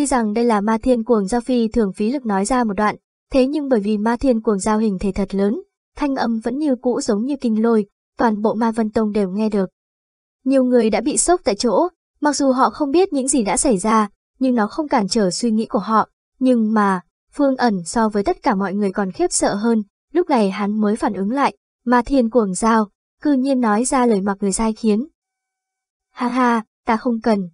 Tuy rằng đây là ma thiên cuồng giao phi thường phí lực nói ra một đoạn, thế nhưng bởi vì ma thiên cuồng giao hình thể thật lớn, thanh âm vẫn như cũ giống như kinh lôi, toàn bộ ma vân tông đều nghe được. Nhiều người đã bị sốc tại chỗ, mặc dù họ không biết những gì đã xảy ra, nhưng nó không cản trở suy nghĩ của họ. Nhưng mà, Phương ẩn so với tất cả mọi người còn khiếp sợ hơn, lúc này hắn mới phản ứng lại, ma thiên cuồng giao, cư nhiên nói ra lời mặc người sai khiến. Ha ha, ta không cần.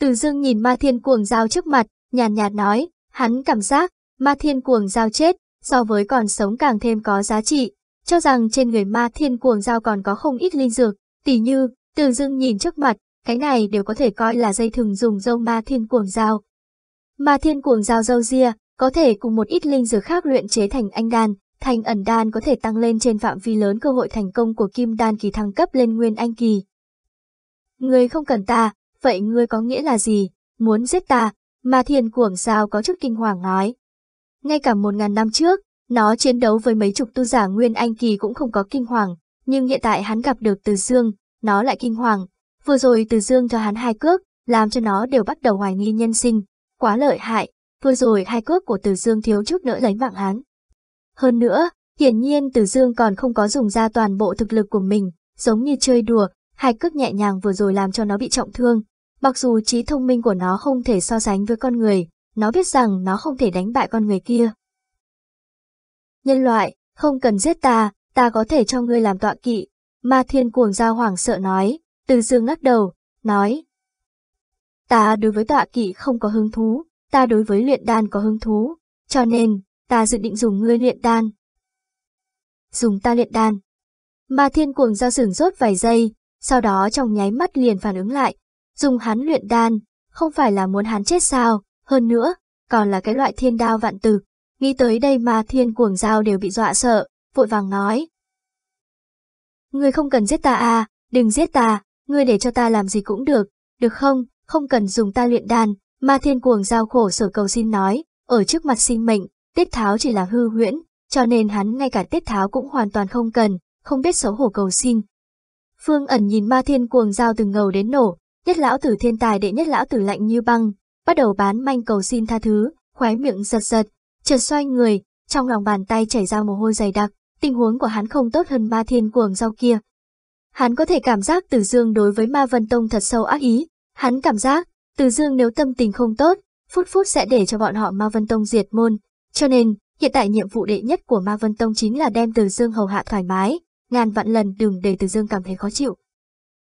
Từ dương nhìn ma thiên cuồng giao trước mặt, nhàn nhạt nói, hắn cảm giác, ma thiên cuồng giao chết, so với còn sống càng thêm có giá trị, cho rằng trên người ma thiên cuồng giao còn có không ít linh dược, tỉ như, từ dương nhìn trước mặt, cái này đều có thể coi là dây thừng dùng dâu ma thiên cuồng giao. Ma thiên cuồng giao dâu ria, có thể cùng một ít linh dược khác luyện chế thành anh đan, thành ẩn đan có thể tăng lên trên phạm vi lớn cơ hội thành công của kim đan kỳ thăng cấp lên nguyên anh kỳ. Người không cần ta, vậy ngươi có nghĩa là gì, muốn giết ta, mà thiên cuồng sao có chút kinh hoàng nói. Ngay cả một ngàn năm trước, nó chiến đấu với mấy chục tu giả nguyên anh kỳ cũng không có kinh hoàng, nhưng hiện tại hắn gặp được Từ Dương, nó lại kinh hoàng. Vừa rồi Từ Dương cho hắn hai cước, làm cho nó đều bắt đầu hoài nghi nhân sinh, quá lợi hại, vừa rồi hai cước của Từ Dương thiếu chút nữa lấy mạng hắn. Hơn nữa, hiển nhiên Từ Dương còn không có dùng ra toàn bộ thực lực của mình, giống như chơi đùa, hai cước nhẹ nhàng vừa rồi làm cho nó bị trọng thương. Mặc dù trí thông minh của nó không thể so sánh với con người, nó biết rằng nó không thể đánh bại con người kia. Nhân loại, không cần giết ta, ta có thể cho ngươi làm tọa kỵ. Ma thiên cuồng giao hoảng sợ nói, từ dương lắc đầu, nói. Ta đối với tọa kỵ không có hứng thú, ta đối với luyện đan có hứng thú, cho nên, ta dự định dùng ngươi luyện đan. Dùng ta luyện đan. Ma thiên cuồng giao sửng rốt vài giây, sau đó trong nháy mắt liền phản ứng lại. Dùng hắn luyện đan, không phải là muốn hắn chết sao, hơn nữa, còn là cái loại thiên đao vạn tử. Nghĩ tới đây mà thiên cuồng giao đều bị dọa sợ, vội vàng nói. Ngươi không cần giết ta à, đừng giết ta, ngươi để cho ta làm gì cũng được, được không, không cần dùng ta luyện đan, ma thiên cuồng giao khổ sở cầu xin nói, ở trước mặt sinh mệnh, tiết tháo chỉ là hư huyễn, cho nên hắn ngay cả tiết tháo cũng hoàn toàn không cần, không biết xấu hổ cầu xin. Phương ẩn nhìn ma thiên cuồng giao từng ngầu đến nổ, nhất lão tử thiên tài đệ nhất lão tử lạnh như băng, bắt đầu bán manh cầu xin tha thứ, khóe miệng giật giật, chợt xoay người, trong lòng bàn tay chảy ra mồ hôi dày đặc, tình huống của hắn không tốt hơn ma thiên cuồng rau kia. Hắn có thể cảm giác Từ Dương đối với Ma Vân Tông thật sâu ác ý, hắn cảm giác, Từ Dương nếu tâm tình không tốt, phút phút sẽ để cho bọn họ Ma Vân Tông diệt môn, cho nên, hiện tại nhiệm vụ đệ nhất của Ma Vân Tông chính là đem Từ Dương hầu hạ thoải mái, ngàn vạn lần đừng để Từ Dương cảm thấy khó chịu.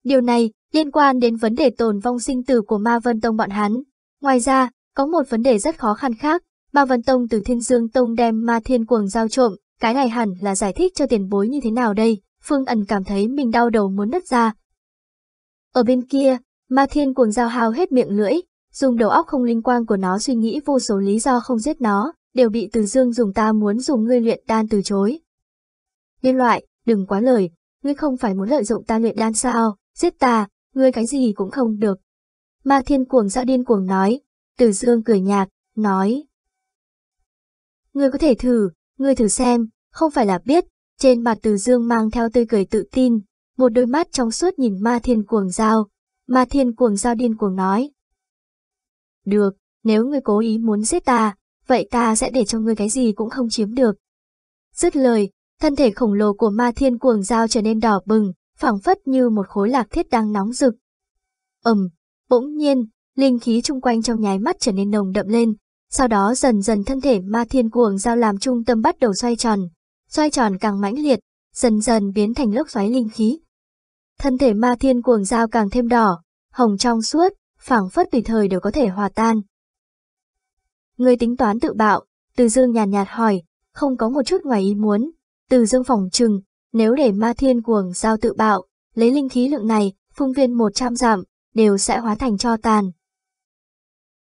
Điều này liên quan đến vấn đề tồn vong sinh tử của Ma Vân Tông bọn hắn. Ngoài ra, có một vấn đề rất khó khăn khác, Ma Vân Tông từ Thiên Dương Tông đem Ma Thiên Cuồng giao trộm, cái này hẳn là giải thích cho tiền bối như thế nào đây, Phương ẩn cảm thấy mình đau đầu muốn nứt ra. Ở bên kia, Ma Thiên Cuồng giao hao hết miệng lưỡi, dùng đầu óc không linh quang của nó suy nghĩ vô số lý do không giết nó, đều bị Từ Dương dùng ta muốn dùng ngươi luyện đan từ chối. Nhân loại, đừng quá lời, ngươi không phải muốn lợi dụng ta luyện đan sao, giết ta, ngươi cái gì cũng không được. Ma Thiên Cuồng giao điên cuồng nói, Từ Dương cười nhạt, nói. Ngươi có thể thử, ngươi thử xem, không phải là biết, trên mặt từ dương mang theo tươi cười tự tin, một đôi mắt trong suốt nhìn ma thiên cuồng giao, ma thiên cuồng giao điên cuồng nói. Được, nếu ngươi cố ý muốn giết ta, vậy ta sẽ để cho ngươi cái gì cũng không chiếm được. Dứt lời, thân thể khổng lồ của ma thiên cuồng giao trở nên đỏ bừng, phảng phất như một khối lạc thiết đang nóng rực. ầm, bỗng nhiên, linh khí chung quanh trong nháy mắt trở nên nồng đậm lên, sau đó dần dần thân thể ma thiên cuồng giao làm trung tâm bắt đầu xoay tròn, xoay tròn càng mãnh liệt, dần dần biến thành lốc xoáy linh khí. Thân thể ma thiên cuồng giao càng thêm đỏ, hồng trong suốt, phảng phất tùy thời đều có thể hòa tan. Người tính toán tự bạo, Từ Dương nhàn nhạt, nhạt hỏi, không có một chút ngoài ý muốn. Từ Dương phòng trừng, nếu để ma thiên cuồng giao tự bạo, lấy linh khí lượng này, phung viên 100 giảm, đều sẽ hóa thành cho tàn.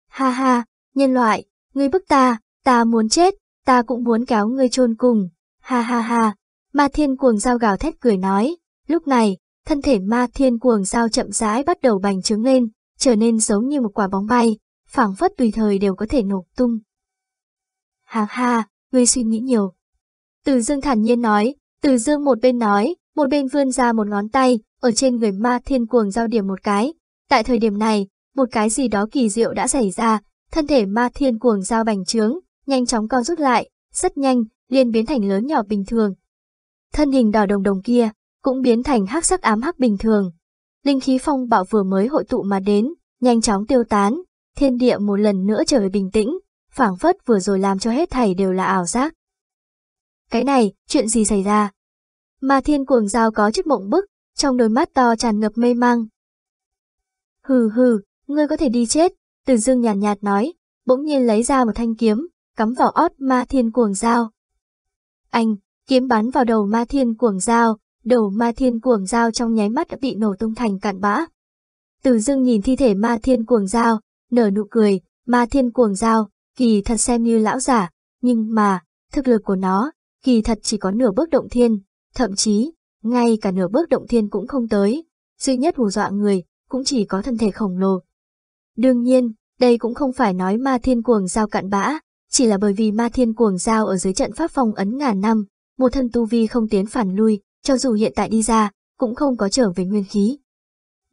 Ha ha, Nhân loại, ngươi bức ta, ta muốn chết, ta cũng muốn kéo ngươi chôn cùng. Ha ha ha, ma thiên cuồng dao gào thét cười nói. Lúc này, thân thể ma thiên cuồng dao chậm rãi bắt đầu bành trướng lên, trở nên giống như một quả bóng bay, phảng phất tùy thời đều có thể nổ tung. Ha ha, ngươi suy nghĩ nhiều. Từ dương thản nhiên nói, từ dương một bên nói, một bên vươn ra một ngón tay, ở trên người ma thiên cuồng giao điểm một cái. Tại thời điểm này, một cái gì đó kỳ diệu đã xảy ra, thân thể ma thiên cuồng giao bành trướng, nhanh chóng co rút lại, rất nhanh, liền biến thành lớn nhỏ bình thường. Thân hình đỏ đồng đồng kia, cũng biến thành hắc sắc ám hắc bình thường. Linh khí phong bạo vừa mới hội tụ mà đến, nhanh chóng tiêu tán, thiên địa một lần nữa trở về bình tĩnh, phảng phất vừa rồi làm cho hết thảy đều là ảo giác. Cái này, chuyện gì xảy ra? Ma thiên cuồng dao có chút mộng bức, trong đôi mắt to tràn ngập mê mang. Hừ hừ, ngươi có thể đi chết, từ dương nhàn nhạt, nhạt nói, bỗng nhiên lấy ra một thanh kiếm, cắm vào ót ma thiên cuồng dao. Anh, kiếm bắn vào đầu ma thiên cuồng dao, đầu ma thiên cuồng dao trong nháy mắt đã bị nổ tung thành cạn bã. Từ dương nhìn thi thể ma thiên cuồng dao, nở nụ cười, ma thiên cuồng dao, kỳ thật xem như lão giả, nhưng mà, thực lực của nó, kỳ thật chỉ có nửa bước động thiên, thậm chí, ngay cả nửa bước động thiên cũng không tới, duy nhất hù dọa người, cũng chỉ có thân thể khổng lồ. Đương nhiên, đây cũng không phải nói ma thiên cuồng giao cạn bã, chỉ là bởi vì ma thiên cuồng giao ở dưới trận pháp phong ấn ngàn năm, một thân tu vi không tiến phản lui, cho dù hiện tại đi ra, cũng không có trở về nguyên khí.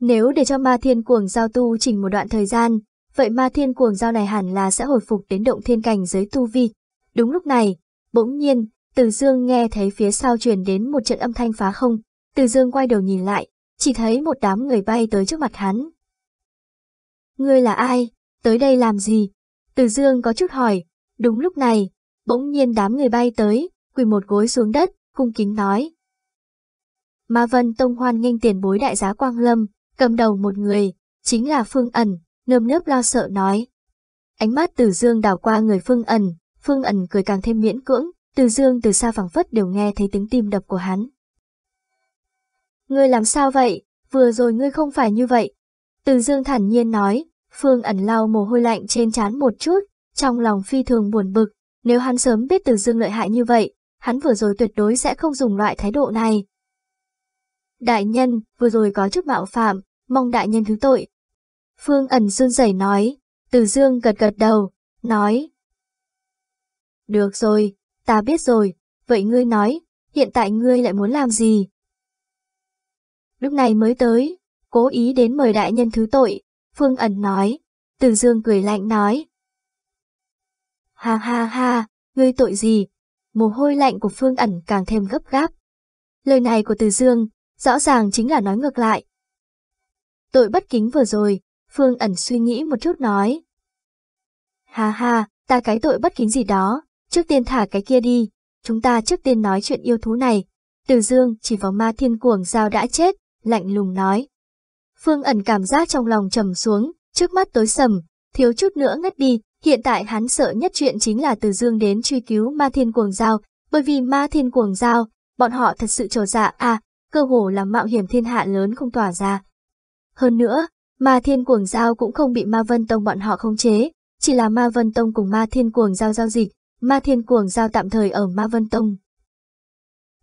Nếu để cho ma thiên cuồng giao tu chỉnh một đoạn thời gian, vậy ma thiên cuồng giao này hẳn là sẽ hồi phục đến động thiên cảnh giới tu vi. Đúng lúc này, bỗng nhiên, từ dương nghe thấy phía sau truyền đến một trận âm thanh phá không, từ dương quay đầu nhìn lại, chỉ thấy một đám người bay tới trước mặt hắn. Ngươi là ai? Tới đây làm gì? Từ dương có chút hỏi, đúng lúc này, bỗng nhiên đám người bay tới, quỳ một gối xuống đất, cung kính nói. Ma Vân Tông hoan nghênh tiền bối đại giá Quang Lâm, cầm đầu một người, chính là Phương ẩn, nơm nớp lo sợ nói. Ánh mắt Từ Dương đảo qua người Phương ẩn, Phương ẩn cười càng thêm miễn cưỡng, từ Dương từ xa phẳng phất đều nghe thấy tiếng tim đập của hắn. Ngươi làm sao vậy? Vừa rồi ngươi không phải như vậy. Từ Dương thản nhiên nói, Phương ẩn lau mồ hôi lạnh trên trán một chút, trong lòng phi thường buồn bực. Nếu hắn sớm biết Từ Dương lợi hại như vậy, hắn vừa rồi tuyệt đối sẽ không dùng loại thái độ này. Đại nhân, vừa rồi có chút mạo phạm, mong đại nhân thứ tội. Phương ẩn run rẩy nói, Từ Dương gật gật đầu, nói. Được rồi, ta biết rồi, vậy ngươi nói, hiện tại ngươi lại muốn làm gì? Lúc này mới tới, cố ý đến mời đại nhân thứ tội, Phương ẩn nói, Từ Dương cười lạnh nói. Ha ha ha, ngươi tội gì? Mồ hôi lạnh của Phương ẩn càng thêm gấp gáp. Lời này của Từ Dương, rõ ràng chính là nói ngược lại. Tội bất kính vừa rồi, Phương ẩn suy nghĩ một chút nói. Ha ha, ta cái tội bất kính gì đó, trước tiên thả cái kia đi, chúng ta trước tiên nói chuyện yêu thú này. Từ dương chỉ vào ma thiên cuồng giao đã chết, lạnh lùng nói. Phương ẩn cảm giác trong lòng trầm xuống, trước mắt tối sầm, thiếu chút nữa ngất đi, hiện tại hắn sợ nhất chuyện chính là từ dương đến truy cứu ma thiên cuồng giao, bởi vì ma thiên cuồng giao, bọn họ thật sự trồ dạ à, cơ hồ là mạo hiểm thiên hạ lớn không tỏa ra. Hơn nữa, ma thiên cuồng giao cũng không bị ma vân tông bọn họ khống chế, chỉ là ma vân tông cùng ma thiên cuồng giao giao dịch, ma thiên cuồng giao tạm thời ở ma vân tông.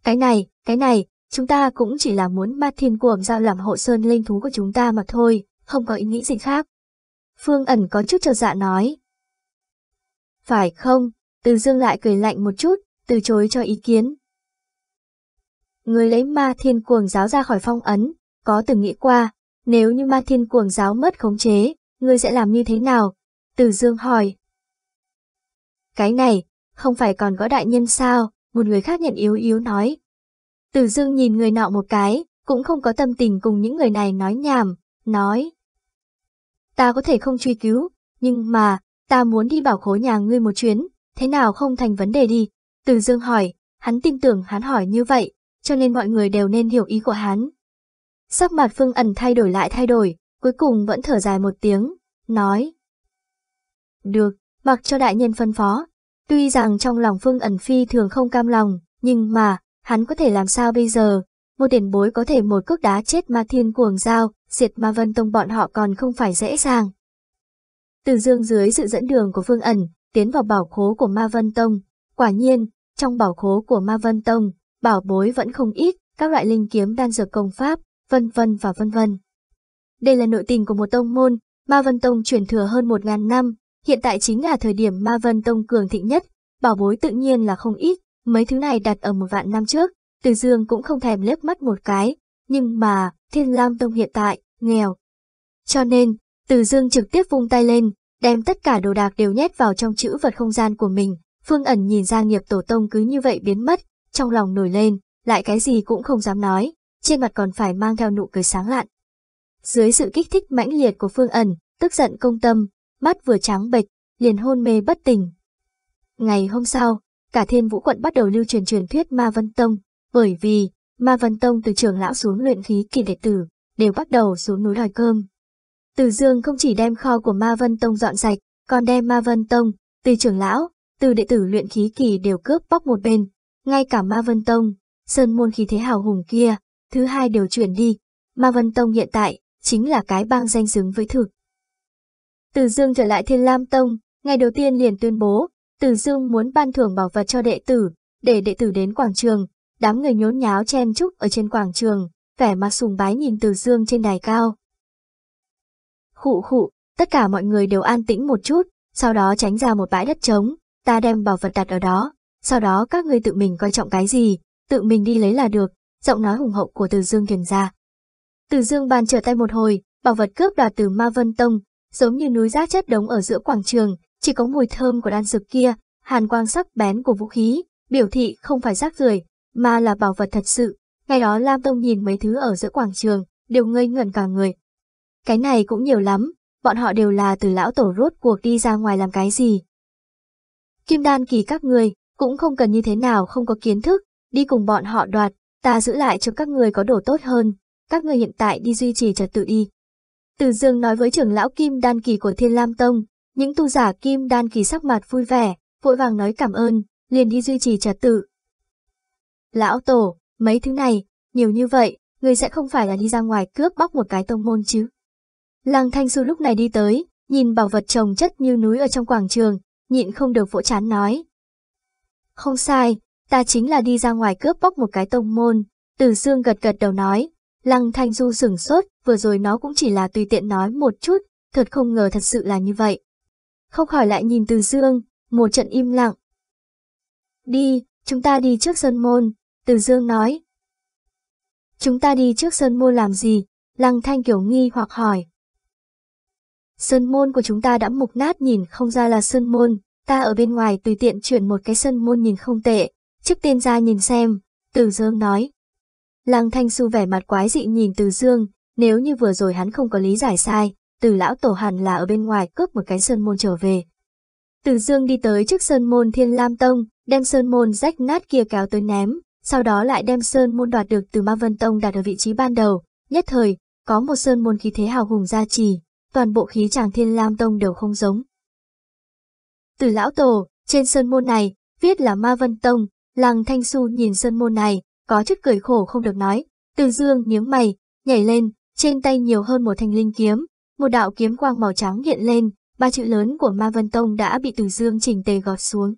Cái này, cái này, chúng ta cũng chỉ là muốn ma thiên cuồng giao làm hộ sơn linh thú của chúng ta mà thôi, không có ý nghĩ gì khác. Phương ẩn có chút trờ dạ nói. Phải không, từ dương lại cười lạnh một chút, từ chối cho ý kiến. Người lấy ma thiên cuồng giáo ra khỏi phong ấn, có từng nghĩ qua, nếu như ma thiên cuồng giáo mất khống chế, người sẽ làm như thế nào? Từ dương hỏi. Cái này, không phải còn có đại nhân sao? Một người khác nhận yếu yếu nói. Từ dương nhìn người nọ một cái, cũng không có tâm tình cùng những người này nói nhảm, nói. Ta có thể không truy cứu, nhưng mà, ta muốn đi bảo khối nhà ngươi một chuyến, thế nào không thành vấn đề đi. Từ dương hỏi, hắn tin tưởng hắn hỏi như vậy, cho nên mọi người đều nên hiểu ý của hắn. Sắc mặt Phương ẩn thay đổi lại thay đổi, cuối cùng vẫn thở dài một tiếng, nói. Được, mặc cho đại nhân phân phó. Tuy rằng trong lòng Phương ẩn phi thường không cam lòng, nhưng mà, hắn có thể làm sao bây giờ? Một tiền bối có thể một cước đá chết ma thiên cuồng dao, diệt ma vân tông bọn họ còn không phải dễ dàng. Từ dương dưới sự dẫn đường của Phương ẩn, tiến vào bảo khố của ma vân tông. Quả nhiên, trong bảo khố của ma vân tông, bảo bối vẫn không ít, các loại linh kiếm đan dược công pháp, vân vân và vân vân. Đây là nội tình của một tông môn, Ma Vân Tông truyền thừa hơn một ngàn năm, hiện tại chính là thời điểm Ma Vân Tông cường thịnh nhất, bảo bối tự nhiên là không ít, mấy thứ này đặt ở một vạn năm trước, Từ Dương cũng không thèm lướt mắt một cái, nhưng mà, Thiên Lam Tông hiện tại, nghèo. Cho nên, Từ Dương trực tiếp vung tay lên, đem tất cả đồ đạc đều nhét vào trong chữ vật không gian của mình. Phương ẩn nhìn ra nghiệp tổ tông cứ như vậy biến mất, trong lòng nổi lên, lại cái gì cũng không dám nói, trên mặt còn phải mang theo nụ cười sáng lạn. Dưới sự kích thích mãnh liệt của Phương ẩn, tức giận công tâm, mắt vừa trắng bệch, liền hôn mê bất tỉnh. Ngày hôm sau, cả thiên vũ quận bắt đầu lưu truyền truyền thuyết Ma Vân Tông, bởi vì Ma Vân Tông từ trường lão xuống luyện khí kỳ đệ tử, đều bắt đầu xuống núi đòi cơm. Từ Dương không chỉ đem kho của Ma Vân Tông dọn sạch, còn đem Ma Vân Tông, từ trưởng lão, từ đệ tử luyện khí kỳ đều cướp bóc một bên, ngay cả Ma Vân Tông, sơn môn khí thế hào hùng kia, thứ hai đều chuyển đi. Ma Vân Tông hiện tại chính là cái bang danh xứng với thực. Từ Dương trở lại Thiên Lam Tông, ngày đầu tiên liền tuyên bố, Từ Dương muốn ban thưởng bảo vật cho đệ tử, để đệ tử đến quảng trường, đám người nhốn nháo chen chúc ở trên quảng trường, vẻ mặt sùng bái nhìn Từ Dương trên đài cao. Khụ khụ, tất cả mọi người đều an tĩnh một chút, sau đó tránh ra một bãi đất trống, ta đem bảo vật đặt ở đó, sau đó các ngươi tự mình coi trọng cái gì, tự mình đi lấy là được, giọng nói hùng hậu của Từ Dương truyền ra. Từ Dương bàn trở tay một hồi, bảo vật cướp đoạt từ Ma Vân Tông, giống như núi rác chất đống ở giữa quảng trường, chỉ có mùi thơm của đan dược kia, hàn quang sắc bén của vũ khí, biểu thị không phải rác rưởi, mà là bảo vật thật sự. Ngày đó Lam Tông nhìn mấy thứ ở giữa quảng trường, đều ngây ngẩn cả người. Cái này cũng nhiều lắm, bọn họ đều là từ lão tổ rốt cuộc đi ra ngoài làm cái gì. Kim đan kỳ các người, cũng không cần như thế nào không có kiến thức, đi cùng bọn họ đoạt, ta giữ lại cho các người có đồ tốt hơn, các người hiện tại đi duy trì trật tự đi. Từ Dương nói với trưởng lão Kim Đan Kỳ của Thiên Lam Tông, những tu giả Kim Đan Kỳ sắc mặt vui vẻ, vội vàng nói cảm ơn, liền đi duy trì trật tự. Lão Tổ, mấy thứ này, nhiều như vậy, người sẽ không phải là đi ra ngoài cướp bóc một cái tông môn chứ. Lăng Thanh Xu lúc này đi tới, nhìn bảo vật trồng chất như núi ở trong quảng trường, nhịn không được vỗ chán nói. Không sai, ta chính là đi ra ngoài cướp bóc một cái tông môn, từ dương gật gật đầu nói, Lăng Thanh Du sửng sốt, vừa rồi nó cũng chỉ là tùy tiện nói một chút, thật không ngờ thật sự là như vậy. Không khỏi lại nhìn Từ Dương, một trận im lặng. Đi, chúng ta đi trước sân môn, Từ Dương nói. Chúng ta đi trước sân môn làm gì? Lăng Thanh kiểu nghi hoặc hỏi. Sân môn của chúng ta đã mục nát nhìn không ra là sân môn, ta ở bên ngoài tùy tiện chuyển một cái sân môn nhìn không tệ, trước tiên ra nhìn xem, Từ Dương nói. Lăng Thanh Xu vẻ mặt quái dị nhìn Từ Dương, nếu như vừa rồi hắn không có lý giải sai, từ lão tổ hẳn là ở bên ngoài cướp một cái sơn môn trở về. Từ Dương đi tới trước sơn môn Thiên Lam Tông, đem sơn môn rách nát kia kéo tới ném, sau đó lại đem sơn môn đoạt được từ Ma Vân Tông đặt ở vị trí ban đầu, nhất thời, có một sơn môn khí thế hào hùng gia trì, toàn bộ khí chàng Thiên Lam Tông đều không giống. Từ lão tổ, trên sơn môn này, viết là Ma Vân Tông, làng Thanh su nhìn sơn môn này, có chút cười khổ không được nói. Từ dương nhướng mày, nhảy lên, trên tay nhiều hơn một thanh linh kiếm, một đạo kiếm quang màu trắng hiện lên, ba chữ lớn của Ma Vân Tông đã bị Từ Dương chỉnh tề gọt xuống.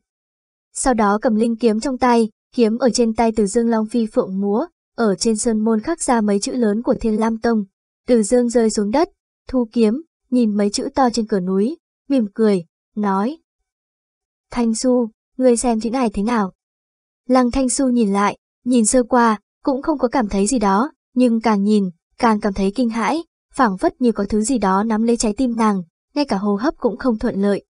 Sau đó cầm linh kiếm trong tay, kiếm ở trên tay Từ Dương Long Phi phượng múa, ở trên sơn môn khắc ra mấy chữ lớn của Thiên Lam Tông. Từ Dương rơi xuống đất, thu kiếm, nhìn mấy chữ to trên cửa núi, mỉm cười, nói. Thanh Xu, ngươi xem chữ này thế nào? Lăng Thanh Xu nhìn lại, Nhìn sơ qua, cũng không có cảm thấy gì đó, nhưng càng nhìn, càng cảm thấy kinh hãi, phảng phất như có thứ gì đó nắm lấy trái tim nàng, ngay cả hô hấp cũng không thuận lợi.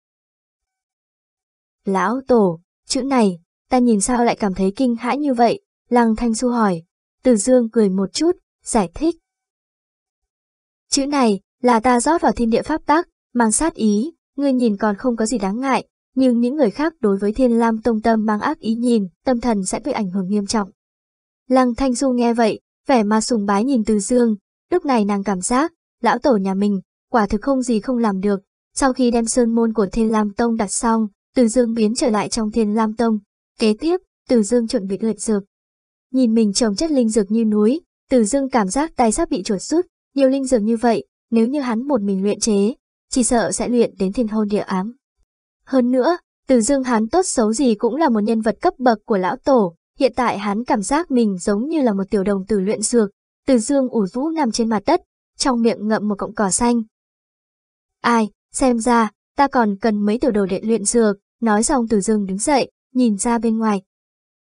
Lão Tổ, chữ này, ta nhìn sao lại cảm thấy kinh hãi như vậy? Lăng Thanh Xu hỏi. Từ Dương cười một chút, giải thích. Chữ này, là ta rót vào thiên địa pháp tắc, mang sát ý, ngươi nhìn còn không có gì đáng ngại, nhưng những người khác đối với thiên lam tông tâm mang ác ý nhìn, tâm thần sẽ bị ảnh hưởng nghiêm trọng. Lăng Thanh Du nghe vậy, vẻ mà sùng bái nhìn Từ Dương, lúc này nàng cảm giác, lão tổ nhà mình, quả thực không gì không làm được. Sau khi đem sơn môn của Thiên Lam Tông đặt xong, Từ Dương biến trở lại trong Thiên Lam Tông. Kế tiếp, Từ Dương chuẩn bị luyện dược. Nhìn mình trồng chất linh dược như núi, Từ Dương cảm giác tay sắp bị chuột rút, nhiều linh dược như vậy, nếu như hắn một mình luyện chế, chỉ sợ sẽ luyện đến thiên hôn địa ám. Hơn nữa, Từ Dương hắn tốt xấu gì cũng là một nhân vật cấp bậc của lão tổ, Hiện tại hắn cảm giác mình giống như là một tiểu đồng tử luyện dược, từ dương ủ rũ nằm trên mặt đất, trong miệng ngậm một cọng cỏ xanh. Ai, xem ra, ta còn cần mấy tiểu đồ để luyện dược, nói xong từ dương đứng dậy, nhìn ra bên ngoài.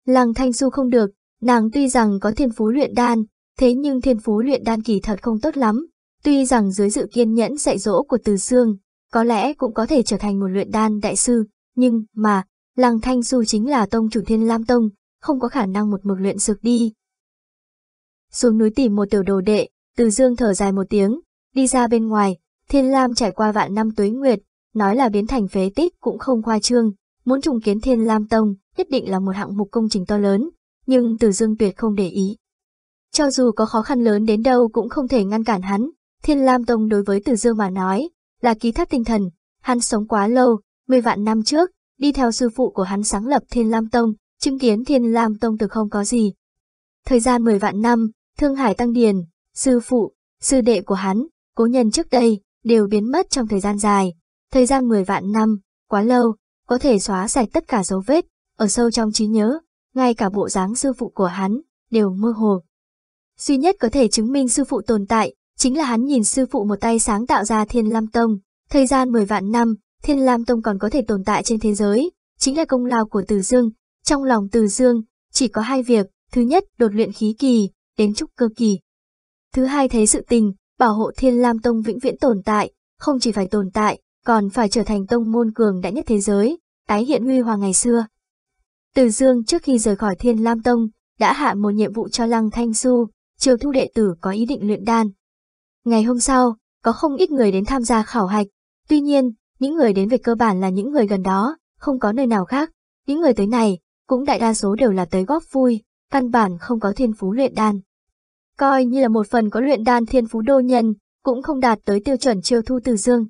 Lăng thanh du không được, nàng tuy rằng có thiên phú luyện đan, thế nhưng thiên phú luyện đan kỳ thật không tốt lắm, tuy rằng dưới sự kiên nhẫn dạy dỗ của từ dương, có lẽ cũng có thể trở thành một luyện đan đại sư, nhưng mà, Lăng Thanh Du chính là tông chủ Thiên Lam Tông, không có khả năng một mực luyện dược đi. Xuống núi tìm một tiểu đồ đệ, Từ Dương thở dài một tiếng, đi ra bên ngoài, Thiên Lam trải qua vạn năm tuế nguyệt, nói là biến thành phế tích cũng không khoa trương, muốn trùng kiến Thiên Lam Tông, nhất định là một hạng mục công trình to lớn, nhưng Từ Dương tuyệt không để ý. Cho dù có khó khăn lớn đến đâu cũng không thể ngăn cản hắn, Thiên Lam Tông đối với Từ Dương mà nói, là ký thác tinh thần, hắn sống quá lâu, mười vạn năm trước, đi theo sư phụ của hắn sáng lập Thiên Lam Tông, chứng kiến Thiên Lam Tông từ không có gì. Thời gian mười vạn năm, Thương Hải Tăng Điền, sư phụ, sư đệ của hắn, cố nhân trước đây, đều biến mất trong thời gian dài. Thời gian mười vạn năm, quá lâu, có thể xóa sạch tất cả dấu vết, ở sâu trong trí nhớ, ngay cả bộ dáng sư phụ của hắn, đều mơ hồ. Duy nhất có thể chứng minh sư phụ tồn tại, chính là hắn nhìn sư phụ một tay sáng tạo ra Thiên Lam Tông. Thời gian 10 vạn năm, Thiên Lam Tông còn có thể tồn tại trên thế giới, chính là công lao của Từ Dương. Trong lòng Từ Dương, chỉ có hai việc, thứ nhất đột luyện khí kỳ, đến trúc cơ kỳ. Thứ hai thấy sự tình, bảo hộ Thiên Lam Tông vĩnh viễn tồn tại, không chỉ phải tồn tại, còn phải trở thành tông môn cường đại nhất thế giới, tái hiện huy hoàng ngày xưa. Từ Dương trước khi rời khỏi Thiên Lam Tông, đã hạ một nhiệm vụ cho Lăng Thanh Du, chiều thu đệ tử có ý định luyện đan. Ngày hôm sau, có không ít người đến tham gia khảo hạch, tuy nhiên, những người đến về cơ bản là những người gần đó, không có nơi nào khác, những người tới này, cũng đại đa số đều là tới góp vui, căn bản không có thiên phú luyện đan. Coi như là một phần có luyện đan thiên phú đô nhân, cũng không đạt tới tiêu chuẩn chiêu thu từ dương.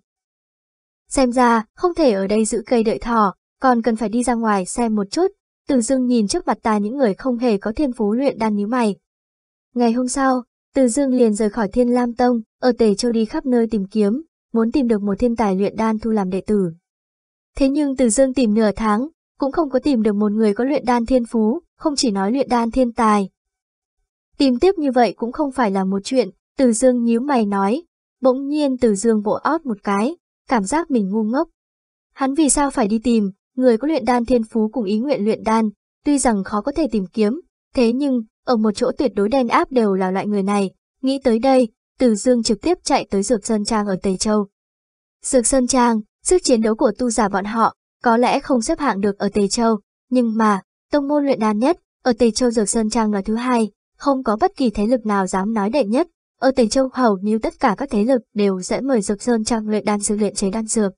Xem ra, không thể ở đây giữ cây đợi thỏ, còn cần phải đi ra ngoài xem một chút. Từ dương nhìn trước mặt ta những người không hề có thiên phú luyện đan nhíu mày. Ngày hôm sau, từ dương liền rời khỏi thiên lam tông, ở Tề Châu đi khắp nơi tìm kiếm, muốn tìm được một thiên tài luyện đan thu làm đệ tử. Thế nhưng từ dương tìm nửa tháng, cũng không có tìm được một người có luyện đan thiên phú, không chỉ nói luyện đan thiên tài. Tìm tiếp như vậy cũng không phải là một chuyện, từ dương nhíu mày nói, bỗng nhiên từ dương vỗ ót một cái, cảm giác mình ngu ngốc. Hắn vì sao phải đi tìm, người có luyện đan thiên phú cùng ý nguyện luyện đan, tuy rằng khó có thể tìm kiếm, thế nhưng, ở một chỗ tuyệt đối đen áp đều là loại người này, nghĩ tới đây, từ dương trực tiếp chạy tới Dược Sơn Trang ở Tây Châu. Dược Sơn Trang, sức chiến đấu của tu giả bọn họ, có lẽ không xếp hạng được ở Tây Châu, nhưng mà, tông môn luyện đan nhất, ở Tây Châu Dược Sơn Trang là thứ hai, không có bất kỳ thế lực nào dám nói đệ nhất. Ở Tây Châu hầu như tất cả các thế lực đều sẽ mời Dược Sơn Trang luyện đan sư luyện chế đan dược.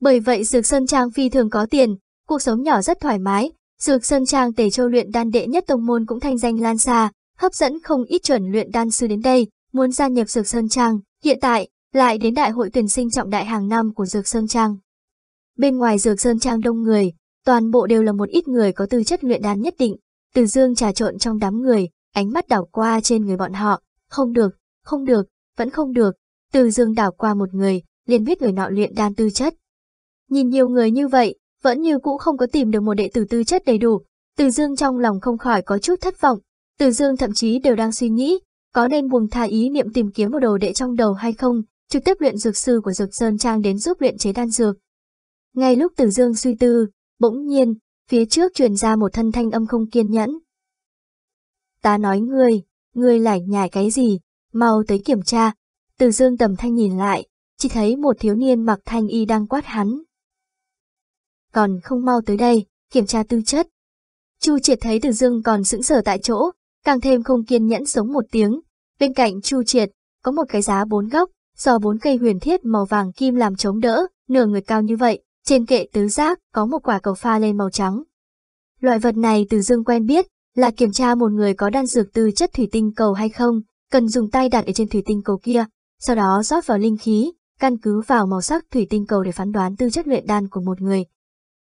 Bởi vậy Dược Sơn Trang phi thường có tiền, cuộc sống nhỏ rất thoải mái, Dược Sơn Trang Tề Châu luyện đan đệ nhất tông môn cũng thanh danh lan xa, hấp dẫn không ít chuẩn luyện đan sư đến đây, muốn gia nhập Dược Sơn Trang, hiện tại, lại đến đại hội tuyển sinh trọng đại hàng năm của Dược Sơn Trang. Bên ngoài Dược Sơn Trang đông người, toàn bộ đều là một ít người có tư chất luyện đan nhất định, từ dương trà trộn trong đám người, ánh mắt đảo qua trên người bọn họ, không được, không được, vẫn không được, từ dương đảo qua một người, liền biết người nọ luyện đan tư chất. Nhìn nhiều người như vậy, vẫn như cũ không có tìm được một đệ tử tư chất đầy đủ, từ dương trong lòng không khỏi có chút thất vọng, từ dương thậm chí đều đang suy nghĩ, có nên buông tha ý niệm tìm kiếm một đồ đệ trong đầu hay không, trực tiếp luyện dược sư của Dược Sơn Trang đến giúp luyện chế đan dược. Ngay lúc Từ Dương suy tư, bỗng nhiên, phía trước truyền ra một thân thanh âm không kiên nhẫn. Ta nói ngươi, ngươi lại nhải cái gì, mau tới kiểm tra. Từ Dương tầm thanh nhìn lại, chỉ thấy một thiếu niên mặc thanh y đang quát hắn. Còn không mau tới đây, kiểm tra tư chất. Chu triệt thấy Từ Dương còn sững sờ tại chỗ, càng thêm không kiên nhẫn sống một tiếng. Bên cạnh Chu Triệt, có một cái giá bốn góc, do bốn cây huyền thiết màu vàng kim làm chống đỡ, nửa người cao như vậy, trên kệ tứ giác có một quả cầu pha lên màu trắng. Loại vật này từ dương quen biết, là kiểm tra một người có đan dược từ chất thủy tinh cầu hay không, cần dùng tay đặt ở trên thủy tinh cầu kia, sau đó rót vào linh khí, căn cứ vào màu sắc thủy tinh cầu để phán đoán tư chất luyện đan của một người.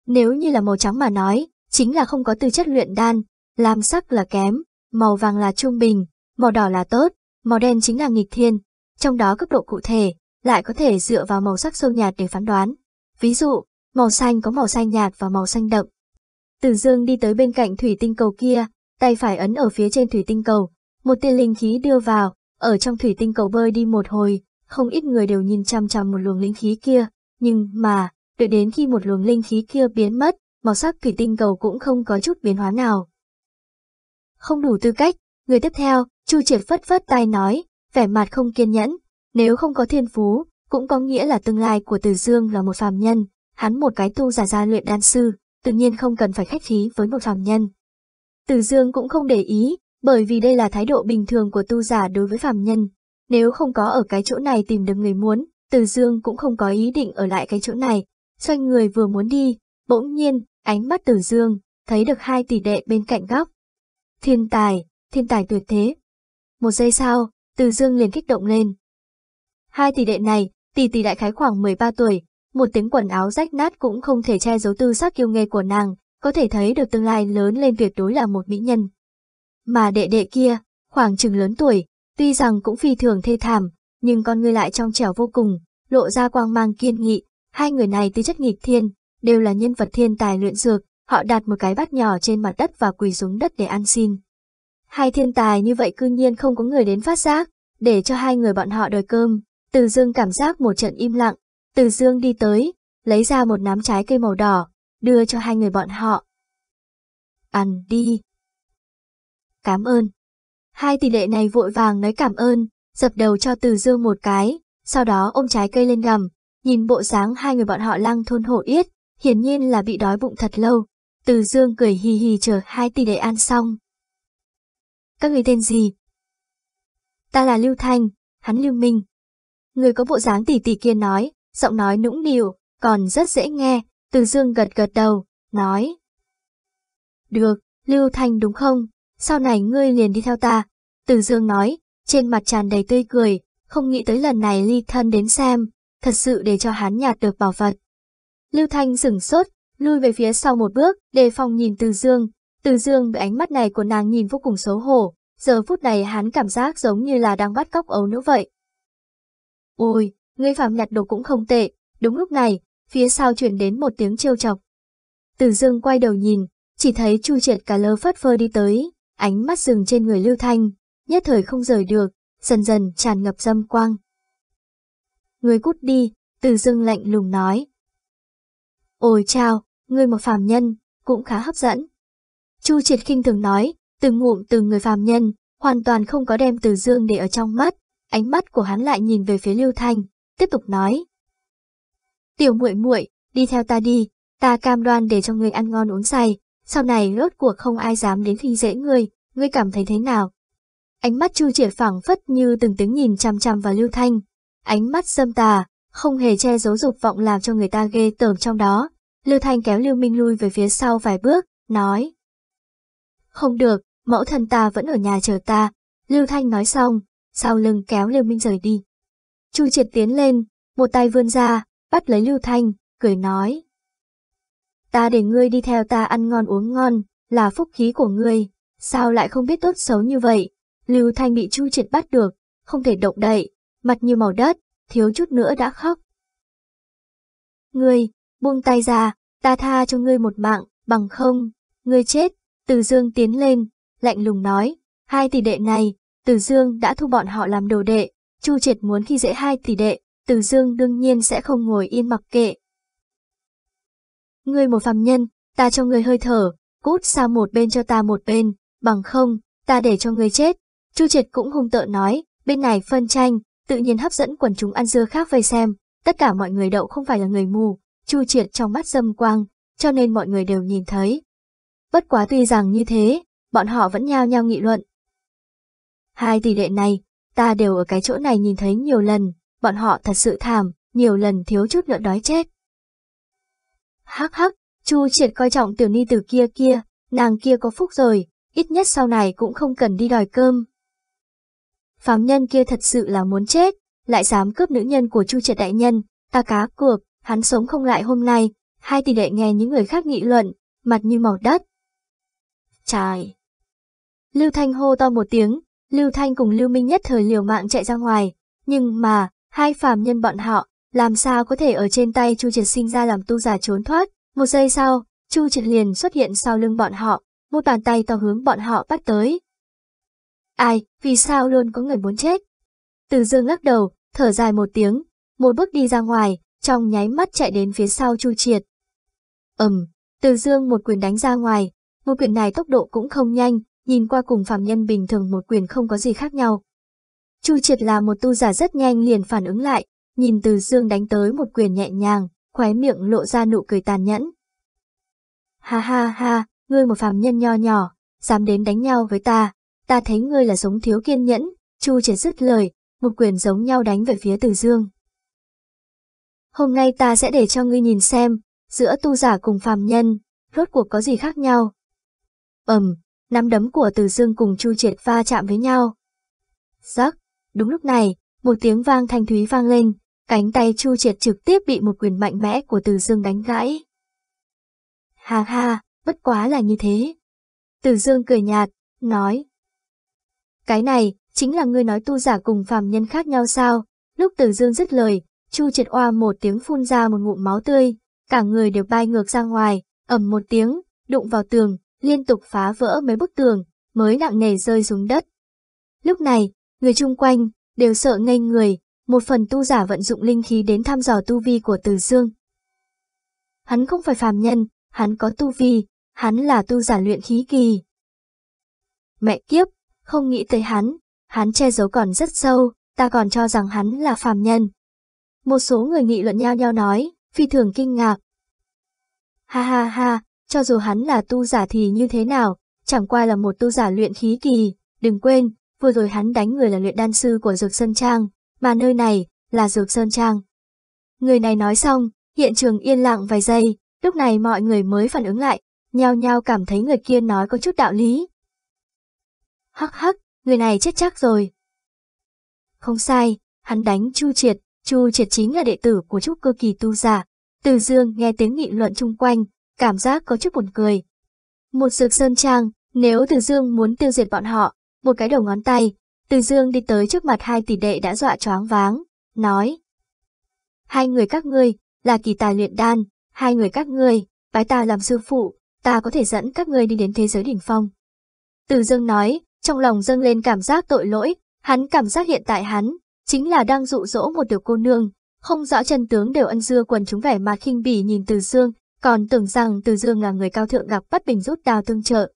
Nếu như là màu trắng mà nói, chính là không có tư chất luyện đan, lam sắc là kém, màu vàng là trung bình, màu đỏ là tốt, màu đen chính là nghịch thiên, trong đó cấp độ cụ thể, lại có thể dựa vào màu sắc sâu nhạt để phán đoán. Ví dụ, màu xanh có màu xanh nhạt và màu xanh đậm. Từ dương đi tới bên cạnh thủy tinh cầu kia, tay phải ấn ở phía trên thủy tinh cầu, một tia linh khí đưa vào, ở trong thủy tinh cầu bơi đi một hồi, không ít người đều nhìn chăm chăm một luồng linh khí kia, nhưng mà, đợi đến khi một luồng linh khí kia biến mất, màu sắc thủy tinh cầu cũng không có chút biến hóa nào. Không đủ tư cách, người tiếp theo, Chu Triệt phất phất tay nói, vẻ mặt không kiên nhẫn, nếu không có thiên phú, cũng có nghĩa là tương lai của Từ Dương là một phàm nhân, hắn một cái tu giả gia luyện đan sư, tự nhiên không cần phải khách khí với một phàm nhân. Từ Dương cũng không để ý, bởi vì đây là thái độ bình thường của tu giả đối với phàm nhân. Nếu không có ở cái chỗ này tìm được người muốn, Từ Dương cũng không có ý định ở lại cái chỗ này. Xoay người vừa muốn đi, bỗng nhiên, ánh mắt Từ Dương, thấy được hai tỷ đệ bên cạnh góc. Thiên tài, thiên tài tuyệt thế. Một giây sau, Từ Dương liền kích động lên. Hai tỷ đệ này, tỷ tỷ đại khái khoảng 13 tuổi, một tiếng quần áo rách nát cũng không thể che giấu tư sắc kiêu nghề của nàng, có thể thấy được tương lai lớn lên tuyệt đối là một mỹ nhân. Mà đệ đệ kia, khoảng chừng lớn tuổi, tuy rằng cũng phi thường thê thảm, nhưng con người lại trong trẻo vô cùng, lộ ra quang mang kiên nghị, hai người này tư chất nghịch thiên, đều là nhân vật thiên tài luyện dược, họ đặt một cái bát nhỏ trên mặt đất và quỳ xuống đất để ăn xin. Hai thiên tài như vậy cư nhiên không có người đến phát giác, để cho hai người bọn họ đòi cơm, từ dương cảm giác một trận im lặng, từ dương đi tới, lấy ra một nắm trái cây màu đỏ, đưa cho hai người bọn họ. Ăn đi. Cảm ơn. Hai tỷ lệ này vội vàng nói cảm ơn, dập đầu cho từ dương một cái, sau đó ôm trái cây lên gầm, nhìn bộ dáng hai người bọn họ lăng thôn hổ yết, hiển nhiên là bị đói bụng thật lâu. Từ dương cười hì hì chờ hai tỷ lệ ăn xong. Các người tên gì? Ta là Lưu Thanh, hắn Lưu Minh. Người có bộ dáng tỉ tỉ kia nói, giọng nói nũng nịu, còn rất dễ nghe, từ dương gật gật đầu, nói. Được, Lưu Thanh đúng không? Sau này ngươi liền đi theo ta. Từ dương nói, trên mặt tràn đầy tươi cười, không nghĩ tới lần này ly thân đến xem, thật sự để cho hắn nhạt được bảo vật. Lưu Thanh sửng sốt, lui về phía sau một bước, đề phòng nhìn Từ Dương. Từ Dương bị ánh mắt này của nàng nhìn vô cùng xấu hổ, giờ phút này hắn cảm giác giống như là đang bắt cóc ấu nữ vậy. Ôi, ngươi phạm nhặt đồ cũng không tệ, đúng lúc này, phía sau chuyển đến một tiếng trêu chọc. Từ Dương quay đầu nhìn, chỉ thấy Chu Triệt cả lơ phất phơ đi tới, ánh mắt dừng trên người Lưu Thanh, nhất thời không rời được, dần dần tràn ngập dâm quang. Ngươi cút đi, Từ Dương lạnh lùng nói. Ôi chao, ngươi một phàm nhân, cũng khá hấp dẫn. Chu Triệt khinh thường nói, từng ngụm từng người phàm nhân, hoàn toàn không có đem Từ Dương để ở trong mắt, ánh mắt của hắn lại nhìn về phía Lưu Thanh, tiếp tục nói. Tiểu muội muội, đi theo ta đi, ta cam đoan để cho ngươi ăn ngon uống say, sau này rốt cuộc không ai dám đến khi dễ ngươi, ngươi cảm thấy thế nào? Ánh mắt Chu Triệt phẳng phất như từng tiếng nhìn chằm chằm vào Lưu Thanh, ánh mắt dâm tà, không hề che giấu dục vọng làm cho người ta ghê tởm trong đó. Lưu Thanh kéo Lưu Minh lui về phía sau vài bước, nói. Không được, mẫu thân ta vẫn ở nhà chờ ta. Lưu Thanh nói xong, sau lưng kéo Lưu Minh rời đi. Chu Triệt tiến lên, một tay vươn ra, bắt lấy Lưu Thanh, cười nói. Ta để ngươi đi theo ta ăn ngon uống ngon, là phúc khí của ngươi, sao lại không biết tốt xấu như vậy? Lưu Thanh bị Chu Triệt bắt được, không thể động đậy, mặt như màu đất, thiếu chút nữa đã khóc. Ngươi, buông tay ra, ta tha cho ngươi một mạng, bằng không, ngươi chết, Từ Dương tiến lên, lạnh lùng nói, hai tỷ đệ này, từ Dương đã thu bọn họ làm đồ đệ, Chu Triệt muốn khi dễ hai tỷ đệ, Từ Dương đương nhiên sẽ không ngồi yên mặc kệ. Ngươi một phàm nhân, ta cho ngươi hơi thở, cút sang một bên cho ta một bên, bằng không, ta để cho ngươi chết. Chu Triệt cũng hung tợn nói, bên này phân tranh, tự nhiên hấp dẫn quần chúng ăn dưa khác vây xem, tất cả mọi người đậu không phải là người mù, Chu Triệt trong mắt dâm quang, cho nên mọi người đều nhìn thấy. Bất quá tuy rằng như thế, bọn họ vẫn nhao nhao nghị luận. Hai tỷ đệ này, ta đều ở cái chỗ này nhìn thấy nhiều lần, bọn họ thật sự thảm, nhiều lần thiếu chút nữa đói chết. Hắc hắc, Chu Triệt coi trọng tiểu ni tử kia kia, nàng kia có phúc rồi, ít nhất sau này cũng không cần đi đòi cơm. Phàm nhân kia thật sự là muốn chết, lại dám cướp nữ nhân của Chu Triệt đại nhân, ta cá cược, hắn sống không lại hôm nay, hai tỷ đệ nghe những người khác nghị luận, mặt như màu đất. Trời! Lưu Thanh hô to một tiếng, Lưu Thanh cùng Lưu Minh nhất thời liều mạng chạy ra ngoài, nhưng mà, hai phàm nhân bọn họ, làm sao có thể ở trên tay Chu Triệt sinh ra làm tu giả trốn thoát, một giây sau, Chu Triệt liền xuất hiện sau lưng bọn họ, một bàn tay to hướng bọn họ bắt tới. Ai, vì sao luôn có người muốn chết? Từ dương lắc đầu, thở dài một tiếng, một bước đi ra ngoài, trong nháy mắt chạy đến phía sau Chu Triệt. Ẩm, Từ Dương một quyền đánh ra ngoài, một quyền này tốc độ cũng không nhanh, nhìn qua cùng phạm nhân bình thường một quyền không có gì khác nhau. Chu Triệt là một tu giả rất nhanh liền phản ứng lại, nhìn Từ Dương đánh tới một quyền nhẹ nhàng, khóe miệng lộ ra nụ cười tàn nhẫn. Ha ha ha, ngươi một phàm nhân nho nhỏ, dám đến đánh nhau với ta, ta thấy ngươi là sống thiếu kiên nhẫn, Chu triệt dứt lời, một quyền giống nhau đánh về phía Từ Dương. Hôm nay ta sẽ để cho ngươi nhìn xem, giữa tu giả cùng phàm nhân, rốt cuộc có gì khác nhau. Ầm, nắm đấm của Từ Dương cùng Chu triệt va chạm với nhau. Rắc, đúng lúc này, một tiếng vang thanh thúy vang lên, cánh tay Chu triệt trực tiếp bị một quyền mạnh mẽ của Từ Dương đánh gãy. Ha ha, bất quá là như thế. Từ Dương cười nhạt, nói. Cái này, chính là ngươi nói tu giả cùng phàm nhân khác nhau sao? Lúc Từ Dương dứt lời, Chu triệt oa một tiếng phun ra một ngụm máu tươi, cả người đều bay ngược ra ngoài, ầm một tiếng, đụng vào tường, liên tục phá vỡ mấy bức tường, mới nặng nề rơi xuống đất. Lúc này, người chung quanh, đều sợ ngây người, một phần tu giả vận dụng linh khí đến thăm dò tu vi của Từ Dương. Hắn không phải phàm nhân, hắn có tu vi, hắn là tu giả luyện khí kỳ. Mẹ kiếp, không nghĩ tới hắn, hắn che giấu còn rất sâu, ta còn cho rằng hắn là phàm nhân. Một số người nghị luận nhau nhau nói, phi thường kinh ngạc. Ha ha ha, cho dù hắn là tu giả thì như thế nào, chẳng qua là một tu giả luyện khí kỳ, đừng quên, vừa rồi hắn đánh người là luyện đan sư của Dược Sơn Trang, mà nơi này là Dược Sơn Trang. Người này nói xong, hiện trường yên lặng vài giây, lúc này mọi người mới phản ứng lại, nhao nhao cảm thấy người kia nói có chút đạo lý. Hắc hắc, người này chết chắc rồi. Không sai, hắn đánh Chu Triệt, Chu Triệt chính là đệ tử của trúc cơ kỳ tu giả. Từ dương nghe tiếng nghị luận chung quanh, cảm giác có chút buồn cười. Một dược sơn trang, nếu Từ dương muốn tiêu diệt bọn họ, một cái đầu ngón tay, Từ dương đi tới trước mặt hai tỷ đệ đã dọa choáng váng, nói. Hai người các ngươi, là kỳ tài luyện đan, hai người các ngươi, bái ta làm sư phụ, ta có thể dẫn các ngươi đi đến thế giới đỉnh phong. Từ dương nói, trong lòng dâng lên cảm giác tội lỗi, hắn cảm giác hiện tại hắn, chính là đang dụ dỗ một tiểu cô nương, không rõ chân tướng đều ân dưa quần chúng vẻ mặt khinh bỉ nhìn Từ Dương, còn tưởng rằng Từ Dương là người cao thượng gặp bất bình rút đào tương trợ.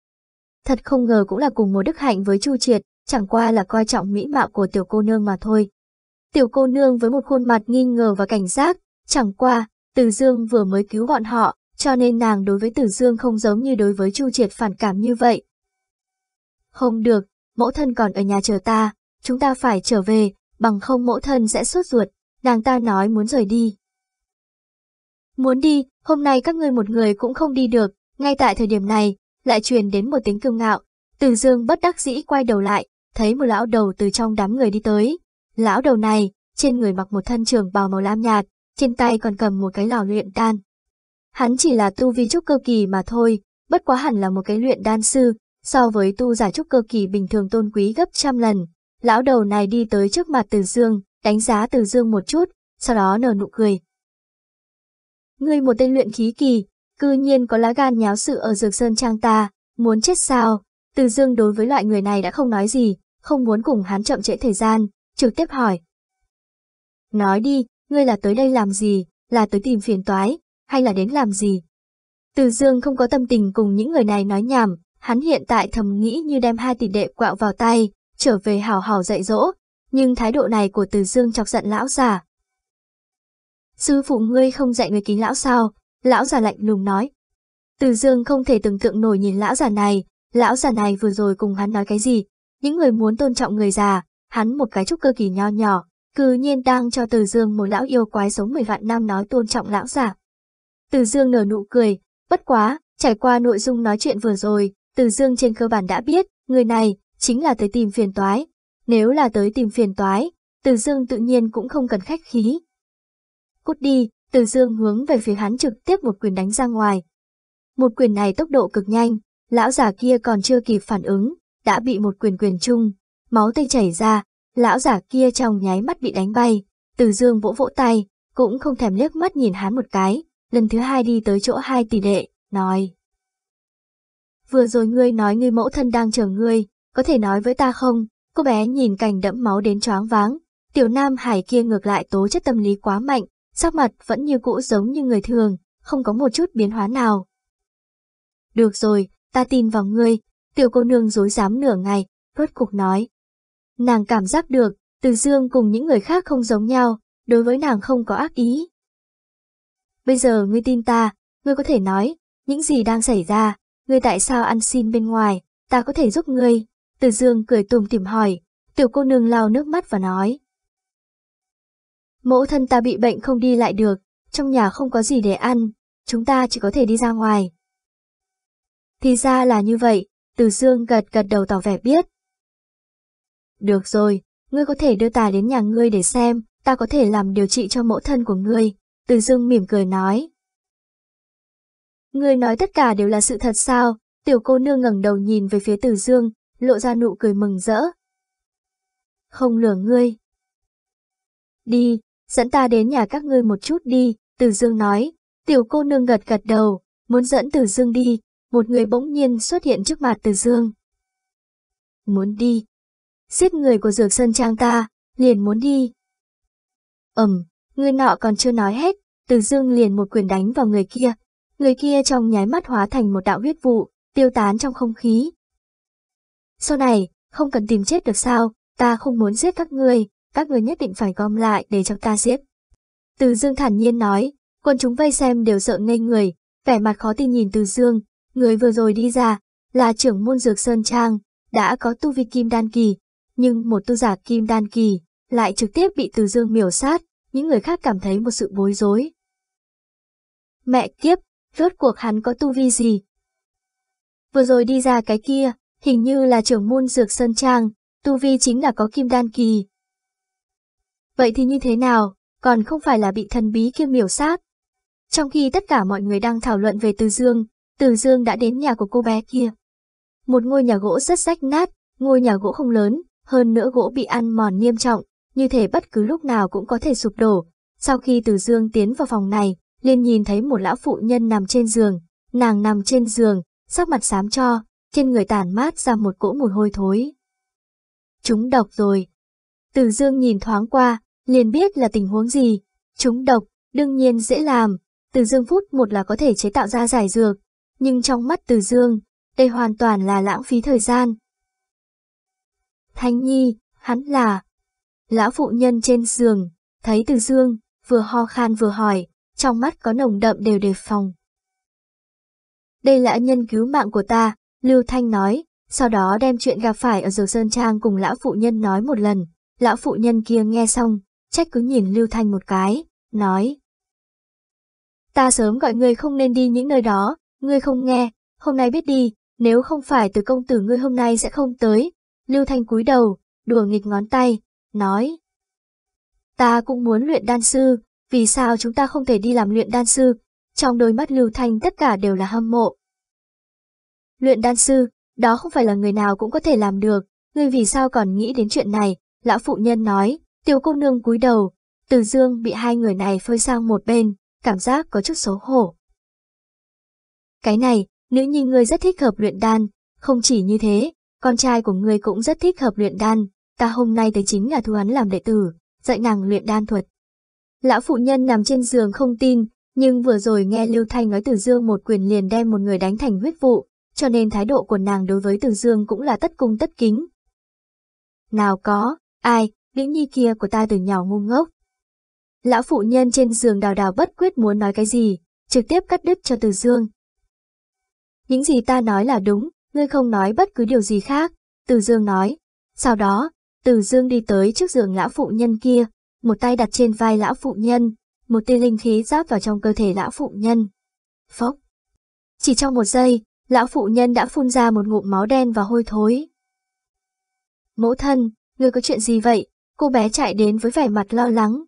Thật không ngờ cũng là cùng một đức hạnh với Chu Triệt, chẳng qua là coi trọng mỹ mạo của tiểu cô nương mà thôi. Tiểu cô nương với một khuôn mặt nghi ngờ và cảnh giác, chẳng qua, Từ Dương vừa mới cứu bọn họ, cho nên nàng đối với Từ Dương không giống như đối với Chu Triệt phản cảm như vậy. Không được, mẫu thân còn ở nhà chờ ta, chúng ta phải trở về, bằng không mẫu thân sẽ sốt ruột, nàng ta nói muốn rời đi. Muốn đi, hôm nay các ngươi một người cũng không đi được, ngay tại thời điểm này, lại truyền đến một tiếng kiêu ngạo, từ dương bất đắc dĩ quay đầu lại, thấy một lão đầu từ trong đám người đi tới. Lão đầu này, trên người mặc một thân trường bào màu lam nhạt, trên tay còn cầm một cái lò luyện đan. Hắn chỉ là tu vi trúc cơ kỳ mà thôi, bất quá hẳn là một cái luyện đan sư, so với tu giả trúc cơ kỳ bình thường tôn quý gấp trăm lần. Lão đầu này đi tới trước mặt Từ Dương, đánh giá Từ Dương một chút, sau đó nở nụ cười. Ngươi một tên luyện khí kỳ, cư nhiên có lá gan nháo sự ở Dược Sơn Trang ta, muốn chết sao? Từ Dương đối với loại người này đã không nói gì, không muốn cùng hắn chậm trễ thời gian, trực tiếp hỏi. Nói đi, ngươi là tới đây làm gì, là tới tìm phiền toái, hay là đến làm gì? Từ Dương không có tâm tình cùng những người này nói nhảm, hắn hiện tại thầm nghĩ như đem hai tỷ đệ quạo vào tay, trở về hào hào dạy dỗ, nhưng thái độ này của Từ Dương chọc giận lão già. Sư phụ ngươi không dạy người kính lão sao? Lão già lạnh lùng nói. Từ Dương không thể tưởng tượng nổi nhìn lão già này, lão già này vừa rồi cùng hắn nói cái gì? Những người muốn tôn trọng người già, hắn một cái trúc cơ kỳ nho nhỏ, cư nhiên đang cho Từ Dương một lão yêu quái sống 10 vạn năm nói tôn trọng lão già. Từ Dương nở nụ cười, bất quá, trải qua nội dung nói chuyện vừa rồi, Từ Dương trên cơ bản đã biết, người này, chính là tới tìm phiền toái. Nếu là tới tìm phiền toái, Từ Dương tự nhiên cũng không cần khách khí. Cút đi, Từ Dương hướng về phía hắn trực tiếp một quyền đánh ra ngoài. Một quyền này tốc độ cực nhanh, lão già kia còn chưa kịp phản ứng, đã bị một quyền quyền chung, máu tươi chảy ra, lão già kia trong nháy mắt bị đánh bay, Từ Dương vỗ vỗ tay, cũng không thèm liếc mắt nhìn hắn một cái, lần thứ hai đi tới chỗ hai tỷ đệ, nói. Vừa rồi ngươi nói ngươi mẫu thân đang chờ ngươi, có thể nói với ta không? Cô bé nhìn cảnh đẫm máu đến choáng váng. Tiểu Nam Hải kia ngược lại tố chất tâm lý quá mạnh, sắc mặt vẫn như cũ giống như người thường, không có một chút biến hóa nào. Được rồi, ta tin vào ngươi, tiểu cô nương dối dám nửa ngày, rốt cục nói. Nàng cảm giác được, từ dương cùng những người khác không giống nhau, đối với nàng không có ác ý. Bây giờ ngươi tin ta, ngươi có thể nói, những gì đang xảy ra, ngươi tại sao ăn xin bên ngoài, ta có thể giúp ngươi. Từ dương cười tùm tìm hỏi, tiểu cô nương lau nước mắt và nói. Mẫu thân ta bị bệnh không đi lại được, trong nhà không có gì để ăn, chúng ta chỉ có thể đi ra ngoài. Thì ra là như vậy, từ dương gật gật đầu tỏ vẻ biết. Được rồi, ngươi có thể đưa ta đến nhà ngươi để xem, ta có thể làm điều trị cho mẫu thân của ngươi, từ dương mỉm cười nói. Ngươi nói tất cả đều là sự thật sao? Tiểu cô nương ngẩng đầu nhìn về phía Từ Dương, lộ ra nụ cười mừng rỡ. Không lừa ngươi. Đi, dẫn ta đến nhà các ngươi một chút đi, Từ Dương nói. Tiểu cô nương gật gật đầu, muốn dẫn Từ Dương đi, một người bỗng nhiên xuất hiện trước mặt Từ Dương. Muốn đi. Giết người của Dược Sơn Trang ta, liền muốn đi. Ẩm, người nọ còn chưa nói hết, Từ Dương liền một quyền đánh vào người kia, Người kia trong nháy mắt hóa thành một đạo huyết vụ, tiêu tán trong không khí. Sau này, không cần tìm chết được sao, ta không muốn giết các ngươi, các người nhất định phải gom lại để cho ta giết. Từ Dương thản nhiên nói, quân chúng vây xem đều sợ ngây người, vẻ mặt khó tin nhìn Từ Dương, người vừa rồi đi ra, là trưởng môn dược Sơn Trang, đã có tu vi kim đan kỳ, nhưng một tu giả kim đan kỳ lại trực tiếp bị Từ Dương miểu sát, những người khác cảm thấy một sự bối rối. Mẹ kiếp, rốt cuộc hắn có tu vi gì. Vừa rồi đi ra cái kia, hình như là trưởng môn dược sơn trang, tu vi chính là có kim đan kỳ. Vậy thì như thế nào, còn không phải là bị thần bí kia miểu sát. Trong khi tất cả mọi người đang thảo luận về Từ Dương, Từ Dương đã đến nhà của cô bé kia. Một ngôi nhà gỗ rất rách nát, ngôi nhà gỗ không lớn, hơn nữa gỗ bị ăn mòn nghiêm trọng, như thể bất cứ lúc nào cũng có thể sụp đổ. Sau khi Từ Dương tiến vào phòng này, liền nhìn thấy một lão phụ nhân nằm trên giường, nàng nằm trên giường, sắc mặt xám cho, trên người tản mát ra một cỗ mùi hôi thối. Chúng độc rồi. Từ dương nhìn thoáng qua, liền biết là tình huống gì. Chúng độc, đương nhiên dễ làm, từ dương phút một là có thể chế tạo ra giải dược, nhưng trong mắt từ dương, đây hoàn toàn là lãng phí thời gian. Thanh Nhi, hắn là... Lão phụ nhân trên giường, thấy từ dương, vừa ho khan vừa hỏi, trong mắt có nồng đậm đều đề phòng. Đây là nhân cứu mạng của ta, Lưu Thanh nói, sau đó đem chuyện gặp phải ở Dầu Sơn Trang cùng lão phụ nhân nói một lần. Lão phụ nhân kia nghe xong, trách cứ nhìn Lưu Thanh một cái, nói. Ta sớm gọi ngươi không nên đi những nơi đó, ngươi không nghe, hôm nay biết đi, nếu không phải từ công tử ngươi hôm nay sẽ không tới. Lưu Thanh cúi đầu, đùa nghịch ngón tay, nói. Ta cũng muốn luyện đan sư, vì sao chúng ta không thể đi làm luyện đan sư? Trong đôi mắt Lưu Thanh tất cả đều là hâm mộ. Luyện đan sư, đó không phải là người nào cũng có thể làm được, ngươi vì sao còn nghĩ đến chuyện này? Lão phụ nhân nói, tiểu cô nương cúi đầu, từ dương bị hai người này phơi sang một bên, cảm giác có chút xấu hổ. Cái này, nữ nhi ngươi rất thích hợp luyện đan, không chỉ như thế, con trai của ngươi cũng rất thích hợp luyện đan, ta hôm nay tới chính là thu hắn làm đệ tử, dạy nàng luyện đan thuật. Lão phụ nhân nằm trên giường không tin, nhưng vừa rồi nghe Lưu Thanh nói Từ Dương một quyền liền đem một người đánh thành huyết vụ, cho nên thái độ của nàng đối với Từ Dương cũng là tất cung tất kính. Nào có, ai, nữ nhi kia của ta từ nhỏ ngu ngốc. Lão phụ nhân trên giường đào đào bất quyết muốn nói cái gì, trực tiếp cắt đứt cho Từ Dương. Những gì ta nói là đúng, ngươi không nói bất cứ điều gì khác, Từ Dương nói. Sau đó, Từ Dương đi tới trước giường lão phụ nhân kia, một tay đặt trên vai lão phụ nhân, một tia linh khí giáp vào trong cơ thể lão phụ nhân. Phốc. Chỉ trong một giây, lão phụ nhân đã phun ra một ngụm máu đen và hôi thối. Mẫu thân, ngươi có chuyện gì vậy? Cô bé chạy đến với vẻ mặt lo lắng.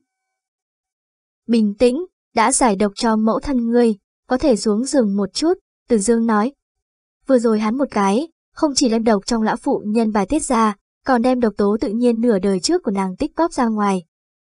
Bình tĩnh, đã giải độc cho mẫu thân ngươi, có thể xuống giường một chút, Từ Dương nói. Vừa rồi hắn một cái, không chỉ đem độc trong lão phụ nhân bài tiết ra, còn đem độc tố tự nhiên nửa đời trước của nàng tích góp ra ngoài.